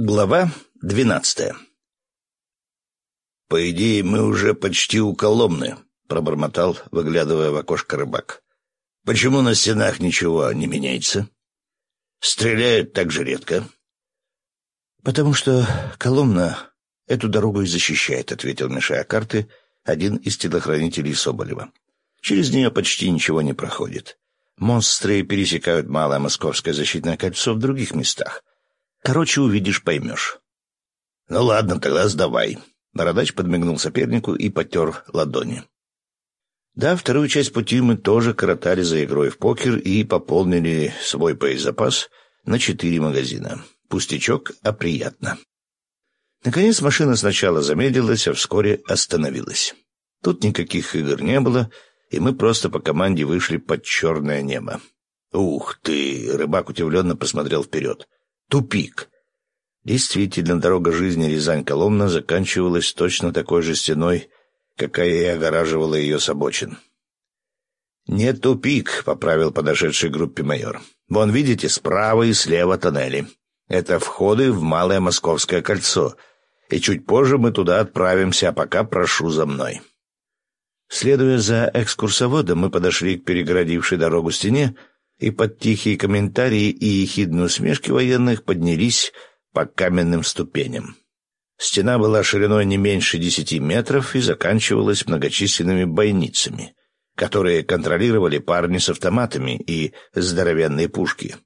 Глава двенадцатая «По идее, мы уже почти у Коломны», — пробормотал, выглядывая в окошко рыбак. «Почему на стенах ничего не меняется? Стреляют так же редко». «Потому что Коломна эту дорогу и защищает», — ответил, мешая карты, один из телохранителей Соболева. «Через нее почти ничего не проходит. Монстры пересекают Малое Московское защитное кольцо в других местах» Короче, увидишь, поймешь. — Ну ладно, тогда сдавай. Бородач подмигнул сопернику и потер ладони. Да, вторую часть пути мы тоже коротали за игрой в покер и пополнили свой боезапас на четыре магазина. Пустячок, а приятно. Наконец машина сначала замедлилась, а вскоре остановилась. Тут никаких игр не было, и мы просто по команде вышли под черное небо. «Ух ты!» — рыбак удивленно посмотрел вперед. Тупик. Действительно, дорога жизни Рязань-Коломна заканчивалась точно такой же стеной, какая и огораживала ее с обочин. «Не тупик», — поправил подошедший группе майор. «Вон, видите, справа и слева тоннели. Это входы в Малое Московское кольцо, и чуть позже мы туда отправимся, а пока прошу за мной». Следуя за экскурсоводом, мы подошли к перегородившей дорогу стене, и под тихие комментарии и ехидные усмешки военных поднялись по каменным ступеням. Стена была шириной не меньше десяти метров и заканчивалась многочисленными бойницами, которые контролировали парни с автоматами и здоровенные пушки.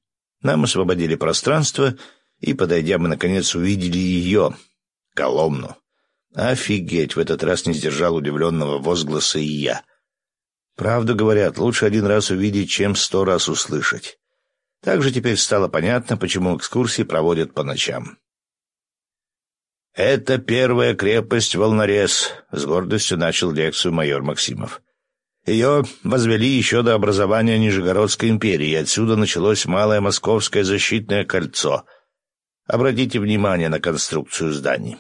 Нам освободили пространство, и, подойдя, мы, наконец, увидели ее, Коломну. Офигеть, в этот раз не сдержал удивленного возгласа и я — Правду говорят, лучше один раз увидеть, чем сто раз услышать. Также теперь стало понятно, почему экскурсии проводят по ночам. «Это первая крепость Волнорез», — с гордостью начал лекцию майор Максимов. Ее возвели еще до образования Нижегородской империи, и отсюда началось Малое Московское защитное кольцо. Обратите внимание на конструкцию зданий.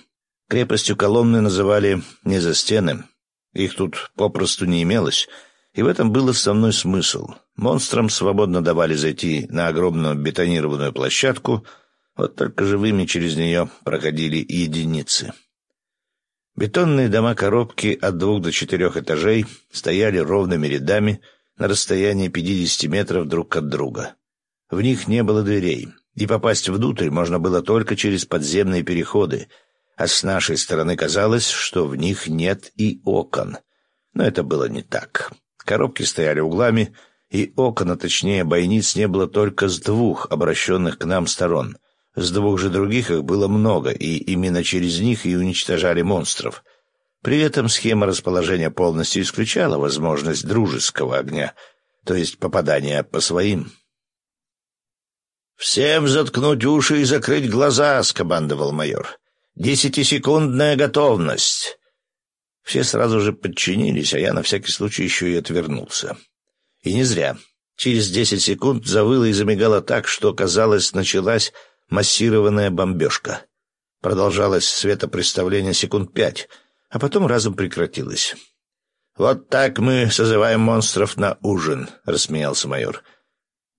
Крепостью Коломны называли не за стены, их тут попросту не имелось — и в этом был основной смысл. Монстрам свободно давали зайти на огромную бетонированную площадку, вот только живыми через нее проходили единицы. Бетонные дома-коробки от двух до четырех этажей стояли ровными рядами на расстоянии 50 метров друг от друга. В них не было дверей, и попасть внутрь можно было только через подземные переходы, а с нашей стороны казалось, что в них нет и окон. Но это было не так. Коробки стояли углами, и окон, а точнее бойниц, не было только с двух обращенных к нам сторон. С двух же других их было много, и именно через них и уничтожали монстров. При этом схема расположения полностью исключала возможность дружеского огня, то есть попадания по своим. «Всем заткнуть уши и закрыть глаза!» — скомандовал майор. «Десятисекундная готовность!» Все сразу же подчинились, а я на всякий случай еще и отвернулся. И не зря. Через десять секунд завыло и замигало так, что, казалось, началась массированная бомбежка. Продолжалось светопредставление секунд пять, а потом разом прекратилось. «Вот так мы созываем монстров на ужин», — рассмеялся майор.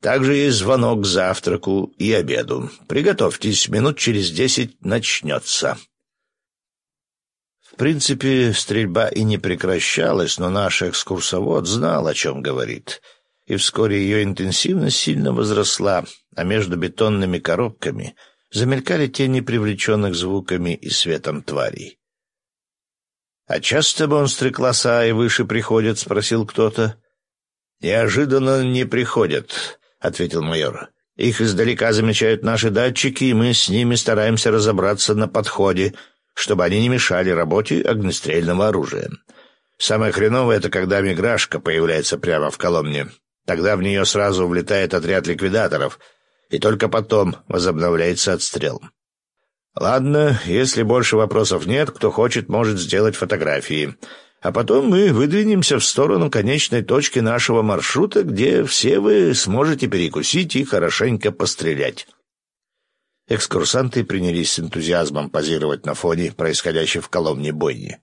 «Также есть звонок к завтраку и обеду. Приготовьтесь, минут через десять начнется». В принципе, стрельба и не прекращалась, но наш экскурсовод знал, о чем говорит. И вскоре ее интенсивность сильно возросла, а между бетонными коробками замелькали тени привлеченных звуками и светом тварей. «А часто монстры класса А и выше приходят?» — спросил кто-то. «Неожиданно не приходят», — ответил майор. «Их издалека замечают наши датчики, и мы с ними стараемся разобраться на подходе, чтобы они не мешали работе огнестрельного оружия. Самое хреновое — это когда миграшка появляется прямо в колонне. Тогда в нее сразу влетает отряд ликвидаторов, и только потом возобновляется отстрел. Ладно, если больше вопросов нет, кто хочет, может сделать фотографии. А потом мы выдвинемся в сторону конечной точки нашего маршрута, где все вы сможете перекусить и хорошенько пострелять. Экскурсанты принялись с энтузиазмом позировать на фоне происходящей в Коломне бойни.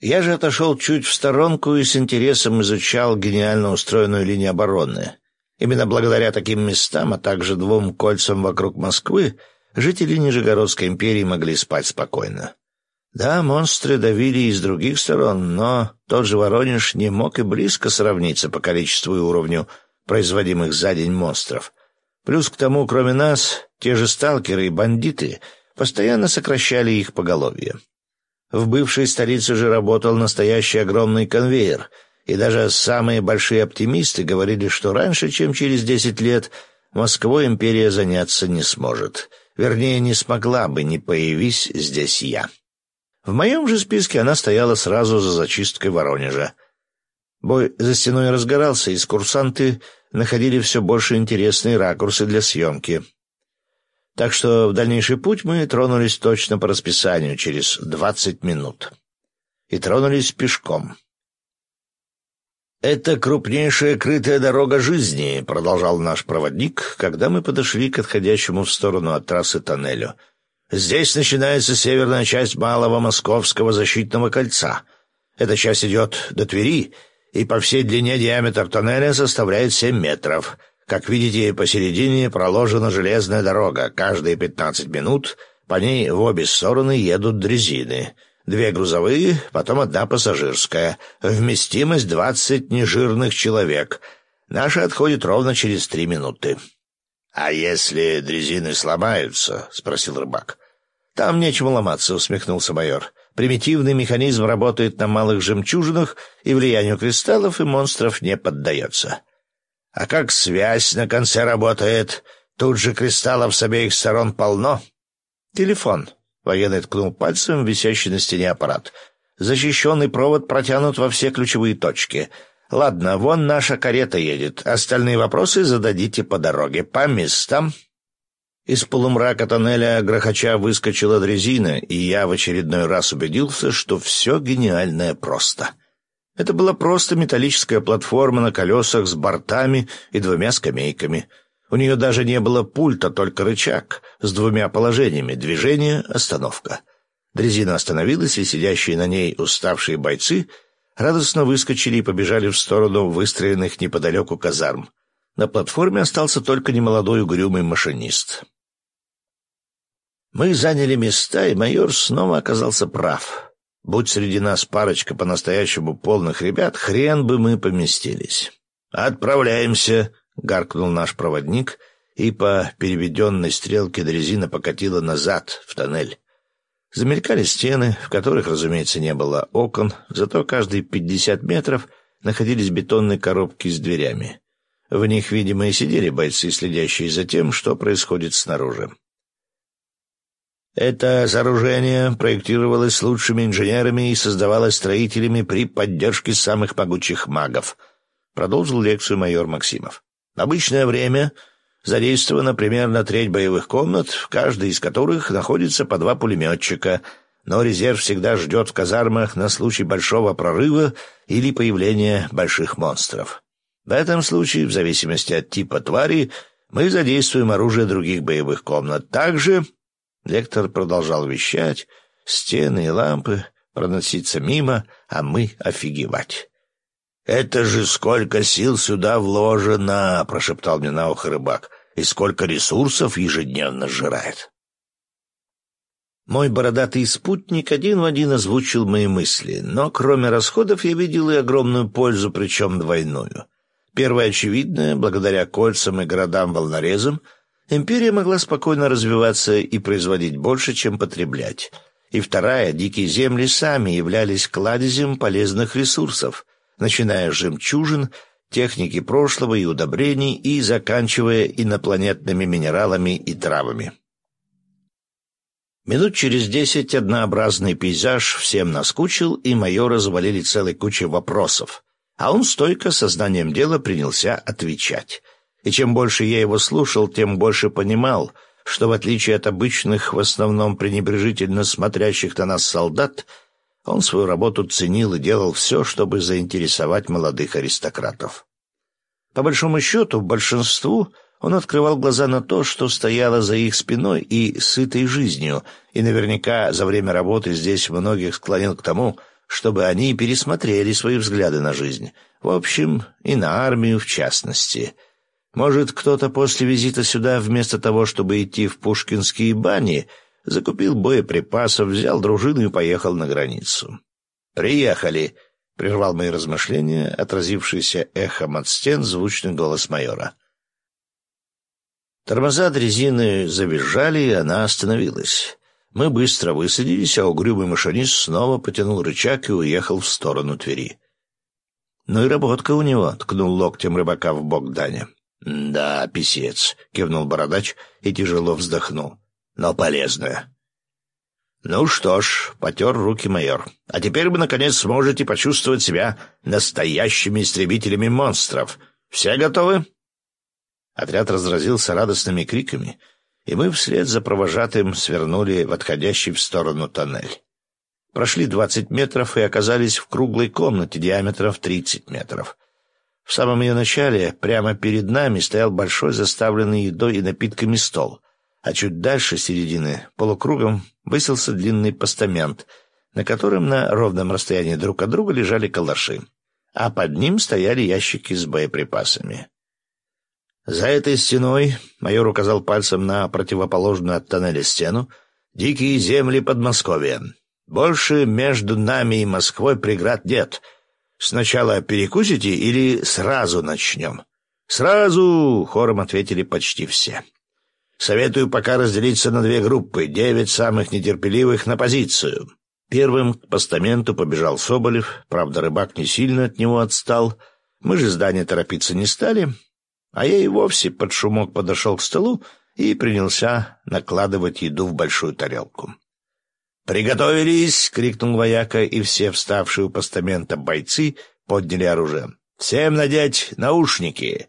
Я же отошел чуть в сторонку и с интересом изучал гениально устроенную линию обороны. Именно благодаря таким местам, а также двум кольцам вокруг Москвы, жители Нижегородской империи могли спать спокойно. Да, монстры давили и с других сторон, но тот же Воронеж не мог и близко сравниться по количеству и уровню производимых за день монстров. Плюс к тому, кроме нас, те же сталкеры и бандиты постоянно сокращали их поголовье. В бывшей столице же работал настоящий огромный конвейер, и даже самые большие оптимисты говорили, что раньше, чем через десять лет, Москвой империя заняться не сможет. Вернее, не смогла бы, не появись здесь я. В моем же списке она стояла сразу за зачисткой Воронежа. Бой за стеной разгорался, и курсанты находили все больше интересные ракурсы для съемки. Так что в дальнейший путь мы тронулись точно по расписанию, через двадцать минут. И тронулись пешком. «Это крупнейшая крытая дорога жизни», — продолжал наш проводник, когда мы подошли к отходящему в сторону от трассы тоннелю — Здесь начинается северная часть Малого Московского защитного кольца. Эта часть идет до Твери, и по всей длине диаметр тоннеля составляет семь метров. Как видите, посередине проложена железная дорога. Каждые пятнадцать минут по ней в обе стороны едут дрезины. Две грузовые, потом одна пассажирская. Вместимость двадцать нежирных человек. Наша отходит ровно через три минуты. «А если дрезины сломаются?» — спросил рыбак. «Там нечего ломаться», — усмехнулся майор. «Примитивный механизм работает на малых жемчужинах и влиянию кристаллов и монстров не поддается». «А как связь на конце работает? Тут же кристаллов с обеих сторон полно». «Телефон», — военный ткнул пальцем в висящий на стене аппарат. «Защищенный провод протянут во все ключевые точки». Ладно, вон наша карета едет. Остальные вопросы зададите по дороге. По местам. Из полумрака тоннеля грохоча выскочила дрезина, и я в очередной раз убедился, что все гениальное просто. Это была просто металлическая платформа на колесах с бортами и двумя скамейками. У нее даже не было пульта, только рычаг с двумя положениями — движение, остановка. Дрезина остановилась, и сидящие на ней уставшие бойцы — радостно выскочили и побежали в сторону выстроенных неподалеку казарм. На платформе остался только немолодой угрюмый машинист. Мы заняли места, и майор снова оказался прав. Будь среди нас парочка по-настоящему полных ребят, хрен бы мы поместились. «Отправляемся!» — гаркнул наш проводник, и по переведенной стрелке дрезина покатила назад, в тоннель. Замелькали стены, в которых, разумеется, не было окон, зато каждые пятьдесят метров находились бетонные коробки с дверями. В них, видимо, и сидели бойцы, следящие за тем, что происходит снаружи. Это сооружение проектировалось лучшими инженерами и создавалось строителями при поддержке самых могучих магов, продолжил лекцию майор Максимов. В обычное время задействована примерно треть боевых комнат, в каждой из которых находится по два пулеметчика, но резерв всегда ждет в казармах на случай большого прорыва или появления больших монстров. В этом случае, в зависимости от типа твари, мы задействуем оружие других боевых комнат. Также, лектор продолжал вещать, стены и лампы проноситься мимо, а мы офигевать. «Это же сколько сил сюда вложено!» — прошептал мне на ухо рыбак и сколько ресурсов ежедневно сжирает. Мой бородатый спутник один в один озвучил мои мысли, но кроме расходов я видел и огромную пользу, причем двойную. Первая очевидная, благодаря кольцам и городам-волнорезам, империя могла спокойно развиваться и производить больше, чем потреблять. И вторая, дикие земли сами являлись кладезем полезных ресурсов, начиная с жемчужин техники прошлого и удобрений и заканчивая инопланетными минералами и травами. Минут через десять однообразный пейзаж всем наскучил, и майора завалили целой кучей вопросов, а он стойко сознанием дела принялся отвечать. И чем больше я его слушал, тем больше понимал, что в отличие от обычных, в основном пренебрежительно смотрящих на нас солдат, он свою работу ценил и делал все, чтобы заинтересовать молодых аристократов. По большому счету, большинству он открывал глаза на то, что стояло за их спиной и сытой жизнью, и наверняка за время работы здесь многих склонил к тому, чтобы они пересмотрели свои взгляды на жизнь, в общем, и на армию в частности. Может, кто-то после визита сюда, вместо того, чтобы идти в пушкинские бани, закупил боеприпасов, взял дружину и поехал на границу. «Приехали!» — прервал мои размышления, отразившийся эхом от стен звучный голос майора. Тормоза дрезины завизжали, и она остановилась. Мы быстро высадились, а угрюмый машинист снова потянул рычаг и уехал в сторону Твери. «Ну и работка у него», — ткнул локтем рыбака в бок Даня. «Да, писец», — кивнул бородач и тяжело вздохнул. «Но полезная». «Ну что ж», — потер руки майор, — «а теперь вы, наконец, сможете почувствовать себя настоящими истребителями монстров. Все готовы?» Отряд разразился радостными криками, и мы вслед за провожатым свернули в отходящий в сторону тоннель. Прошли двадцать метров и оказались в круглой комнате диаметром в тридцать метров. В самом ее начале, прямо перед нами, стоял большой заставленный едой и напитками стол, а чуть дальше середины, полукругом, высился длинный постамент, на котором на ровном расстоянии друг от друга лежали калаши, а под ним стояли ящики с боеприпасами. За этой стеной, майор указал пальцем на противоположную от тоннеля стену, дикие земли Подмосковья. Больше между нами и Москвой преград нет — Сначала перекусите или сразу начнем? Сразу, хором ответили почти все. Советую пока разделиться на две группы, девять самых нетерпеливых на позицию. Первым к постаменту побежал Соболев, правда, рыбак не сильно от него отстал. Мы же здание торопиться не стали, а я и вовсе под шумок подошел к столу и принялся накладывать еду в большую тарелку. «Приготовились!» — крикнул вояка, и все вставшие у постамента бойцы подняли оружие. «Всем надеть наушники!»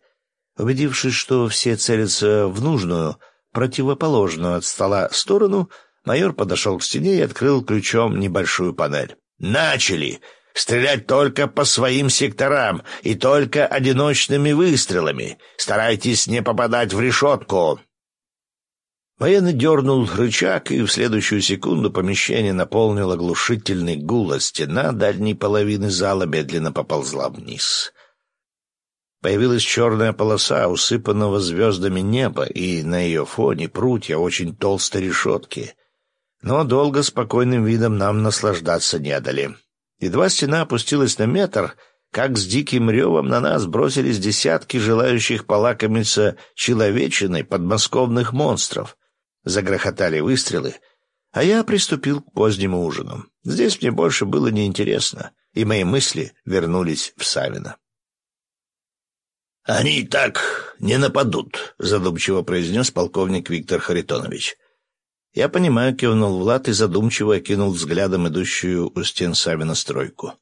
Убедившись, что все целятся в нужную, противоположную от стола сторону, майор подошел к стене и открыл ключом небольшую панель. «Начали! Стрелять только по своим секторам и только одиночными выстрелами. Старайтесь не попадать в решетку. Военный дернул рычаг, и в следующую секунду помещение наполнил оглушительный гул, а стена дальней половины зала медленно поползла вниз. Появилась черная полоса усыпанного звездами неба, и на ее фоне прутья очень толстой решетки. Но долго спокойным видом нам наслаждаться не дали. Едва стена опустилась на метр, как с диким ревом на нас бросились десятки желающих полакомиться человечиной подмосковных монстров — Загрохотали выстрелы, а я приступил к позднему ужину. Здесь мне больше было неинтересно, и мои мысли вернулись в Савина. «Они так не нападут», — задумчиво произнес полковник Виктор Харитонович. Я понимаю, кивнул Влад и задумчиво окинул взглядом идущую у стен Савина стройку.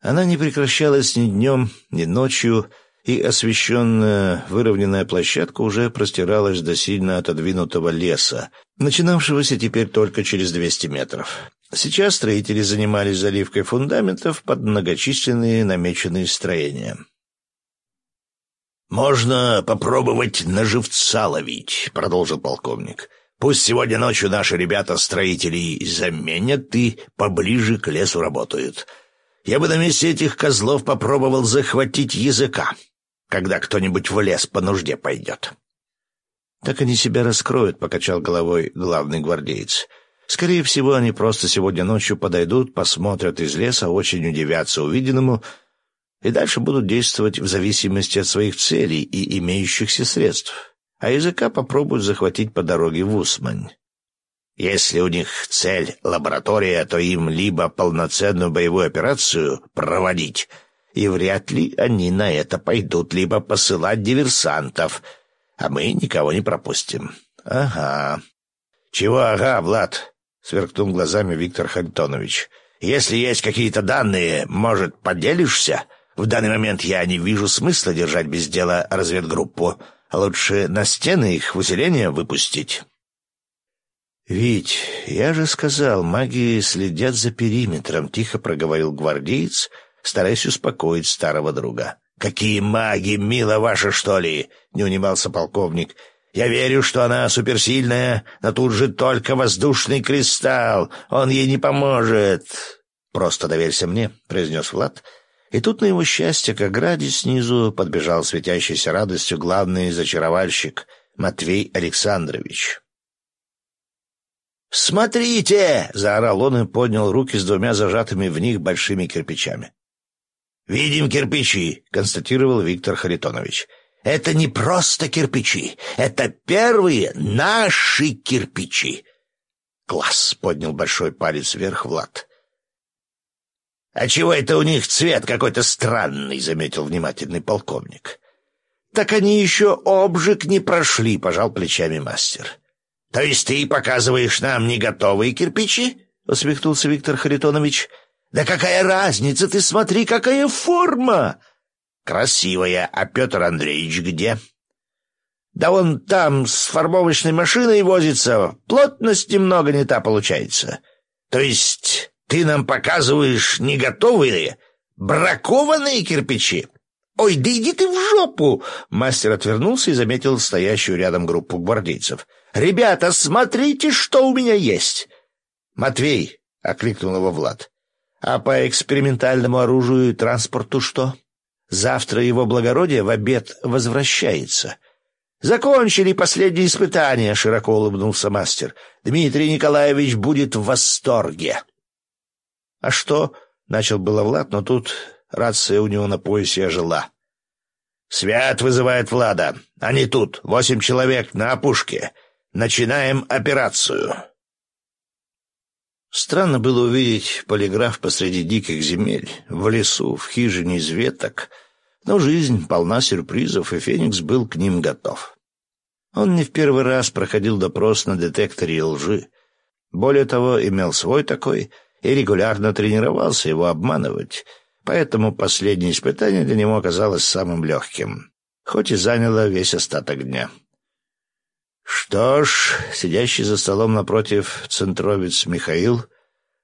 Она не прекращалась ни днем, ни ночью, и освещенная выровненная площадка уже простиралась до сильно отодвинутого леса, начинавшегося теперь только через 200 метров. Сейчас строители занимались заливкой фундаментов под многочисленные намеченные строения. «Можно попробовать на живца ловить», — продолжил полковник. «Пусть сегодня ночью наши ребята-строители заменят и поближе к лесу работают. Я бы на месте этих козлов попробовал захватить языка когда кто-нибудь в лес по нужде пойдет. — Так они себя раскроют, — покачал головой главный гвардеец. — Скорее всего, они просто сегодня ночью подойдут, посмотрят из леса, очень удивятся увиденному и дальше будут действовать в зависимости от своих целей и имеющихся средств, а языка попробуют захватить по дороге в Усмань. Если у них цель — лаборатория, то им либо полноценную боевую операцию проводить — и вряд ли они на это пойдут либо посылать диверсантов, а мы никого не пропустим. — Ага. — Чего ага, Влад? — сверкнул глазами Виктор Харитонович. — Если есть какие-то данные, может, поделишься? В данный момент я не вижу смысла держать без дела разведгруппу. Лучше на стены их в усиление выпустить. — «Вить, я же сказал, маги следят за периметром», — тихо проговорил гвардеец, стараясь успокоить старого друга. «Какие маги, мила ваша, что ли?» — не унимался полковник. «Я верю, что она суперсильная, но тут же только воздушный кристалл. Он ей не поможет». «Просто доверься мне», — произнес Влад, И тут, на его счастье, к ограде снизу подбежал светящийся радостью главный зачаровальщик Матвей Александрович. «Смотрите!» — заорал он и поднял руки с двумя зажатыми в них большими кирпичами. «Видим кирпичи», — констатировал Виктор Харитонович. «Это не просто кирпичи, это первые наши кирпичи». «Класс!» — поднял большой палец вверх Влад. «А чего это у них цвет какой-то странный?» — заметил внимательный полковник. «Так они еще обжиг не прошли», — пожал плечами мастер. «То есть ты показываешь нам не готовые кирпичи?» — усмехнулся Виктор Харитонович. «Да какая разница? Ты смотри, какая форма!» «Красивая. А Петр Андреевич где?» «Да он там с формовочной машиной возится. Плотность немного не та получается. То есть ты нам показываешь не готовые, бракованные кирпичи?» «Ой, да иди ты в жопу!» Мастер отвернулся и заметил стоящую рядом группу гвардейцев. «Ребята, смотрите, что у меня есть!» «Матвей!» — окликнул его Влад. «А по экспериментальному оружию и транспорту что? Завтра его благородие в обед возвращается». «Закончили последние испытания», — широко улыбнулся мастер. «Дмитрий Николаевич будет в восторге». «А что?» — начал было Влад, но тут рация у него на поясе ожила. «Свят вызывает Влада. Они тут, восемь человек на опушке. Начинаем операцию». Странно было увидеть полиграф посреди диких земель, в лесу, в хижине из веток, но жизнь полна сюрпризов, и Феникс был к ним готов. Он не в первый раз проходил допрос на детекторе лжи. Более того, имел свой такой и регулярно тренировался его обманывать, поэтому последнее испытание для него оказалось самым легким, хоть и заняло весь остаток дня. Что ж, сидящий за столом напротив центровец Михаил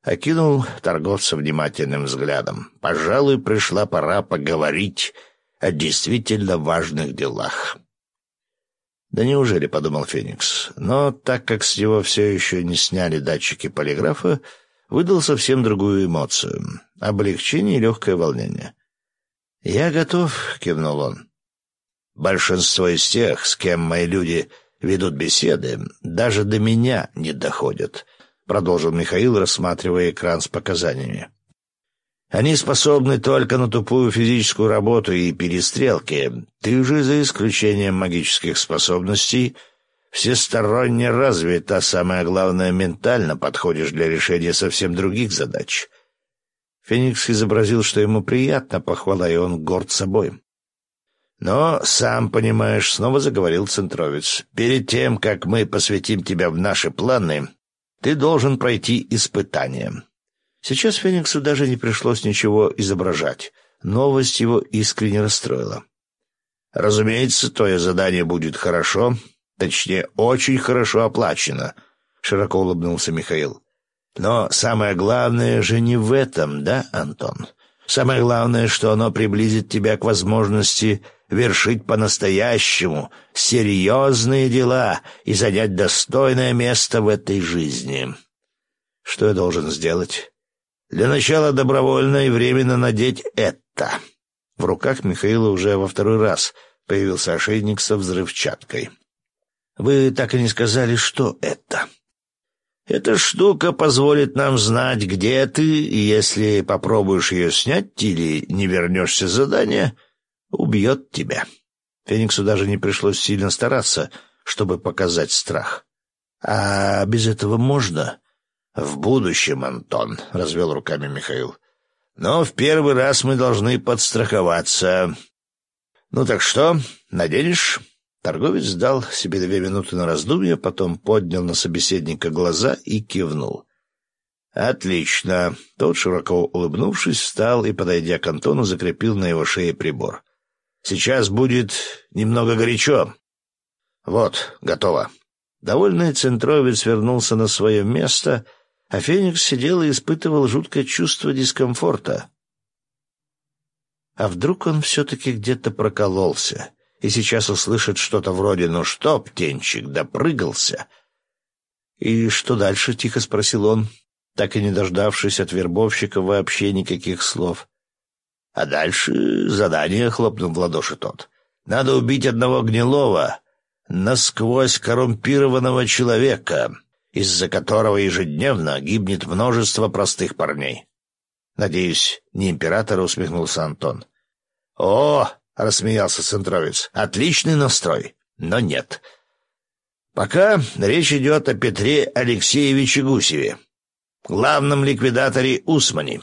окинул торговца внимательным взглядом. Пожалуй, пришла пора поговорить о действительно важных делах. «Да неужели?» — подумал Феникс. Но так как с него все еще не сняли датчики полиграфа, выдал совсем другую эмоцию — облегчение и легкое волнение. «Я готов», — кивнул он. «Большинство из тех, с кем мои люди ведут беседы, даже до меня не доходят», — продолжил Михаил, рассматривая экран с показаниями. «Они способны только на тупую физическую работу и перестрелки. Ты же, за исключением магических способностей, всесторонне развит, а самое главное, ментально подходишь для решения совсем других задач». Феникс изобразил, что ему приятно похвала, и он горд собой. Но, сам понимаешь, снова заговорил Центровец. Перед тем, как мы посвятим тебя в наши планы, ты должен пройти испытание. Сейчас Фениксу даже не пришлось ничего изображать. Новость его искренне расстроила. Разумеется, твое задание будет хорошо, точнее, очень хорошо оплачено, широко улыбнулся Михаил. Но самое главное же не в этом, да, Антон? Самое главное, что оно приблизит тебя к возможности вершить по-настоящему серьезные дела и занять достойное место в этой жизни. Что я должен сделать? Для начала добровольно и временно надеть это. В руках Михаила уже во второй раз появился ошейник со взрывчаткой. Вы так и не сказали, что это. Эта штука позволит нам знать, где ты, и если попробуешь ее снять или не вернешься с задания, убьет тебя. Фениксу даже не пришлось сильно стараться, чтобы показать страх. А без этого можно? В будущем, Антон, — развел руками Михаил. Но в первый раз мы должны подстраховаться. Ну так что, наденешь? Торговец дал себе две минуты на раздумье, потом поднял на собеседника глаза и кивнул. «Отлично!» Тот, широко улыбнувшись, встал и, подойдя к Антону, закрепил на его шее прибор. Сейчас будет немного горячо. Вот, готово. Довольный центровец вернулся на свое место, а Феникс сидел и испытывал жуткое чувство дискомфорта. А вдруг он все-таки где-то прокололся и сейчас услышит что-то вроде «Ну что, птенчик, допрыгался?» «И что дальше?» — тихо спросил он, так и не дождавшись от вербовщика вообще никаких слов. А дальше задание хлопнул в ладоши тот. Надо убить одного гнилого, насквозь коррумпированного человека, из-за которого ежедневно гибнет множество простых парней. Надеюсь, не император, усмехнулся Антон. О, рассмеялся Центровец, отличный настрой, но нет. Пока речь идет о Петре Алексеевиче Гусеве, главном ликвидаторе Усмани.